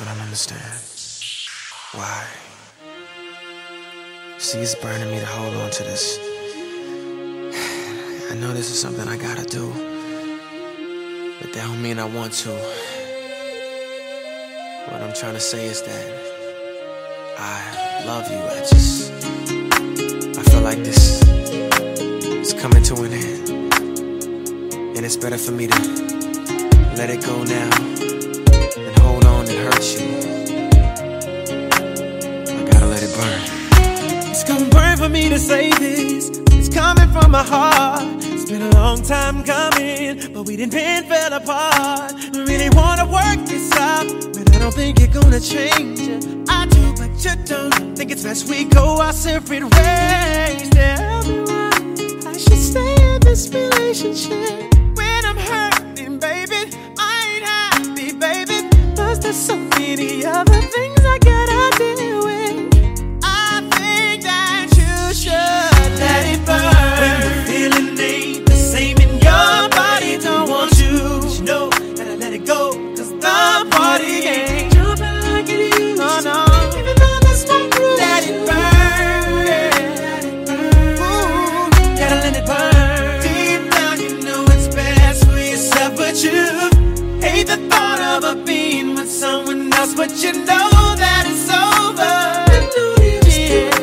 I don't understand. Why? See, it's burning me to hold on to this. I know this is something I gotta do, but that don't mean I want to. What I'm trying to say is that I love you. I just, I feel like this is coming to an end, and it's better for me to let it go now and hold on and hurt you. I gotta let it burn. It's gonna burn for me to say this. It's coming from my heart. It's been a long time coming, but we didn't been fell apart. We really wanna work this out, but I don't think you're gonna change. I do, but you don't. Think it's best we go our separate ways. Tell me why I should stay in this relationship so many other things else, but you know that it's over. It it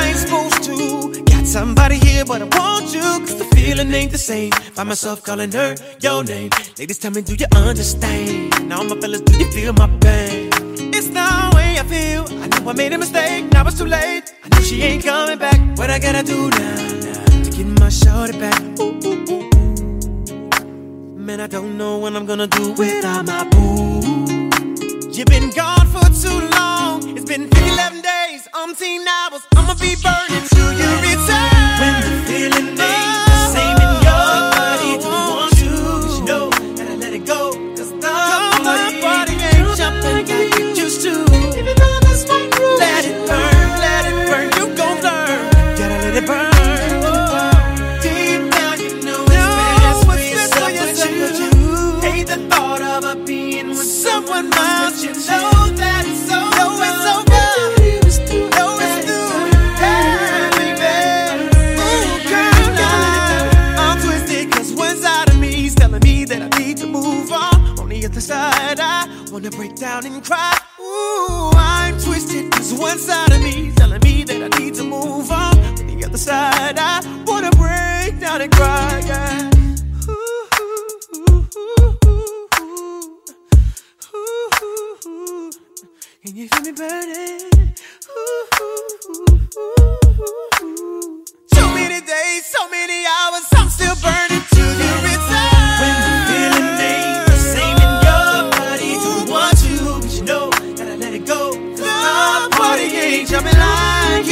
I ain't supposed to. Got somebody here, but I want you. Cause the feeling ain't the same. By myself calling her your name. Ladies, tell me, do you understand? Now, my fellas, do you feel my pain? It's the way I feel. I know I made a mistake. Now it's too late. I know she ain't coming back. What I gotta do now, now to get my shorty back? Ooh. Man, I don't know what I'm gonna do without my boo. You've been gone for too long. It's been 11 days, umpteen hours. I'ma be burning till the thought of a being with someone else. You know that it's over. Know it's over. Know it's through. Yeah, baby. Ooh, girl, now I'm twisted 'cause one side of me is telling me that I need to move on. On the other side, I wanna break down and cry. Ooh, I'm twisted 'cause one side of me telling me that I need to move on. On the other side, I Can you feel me burning? So many days, so many hours, I'm still burning till you return. When the feeling the same in your body, don't want you, but you know, gotta let it go. The party ain't jumping like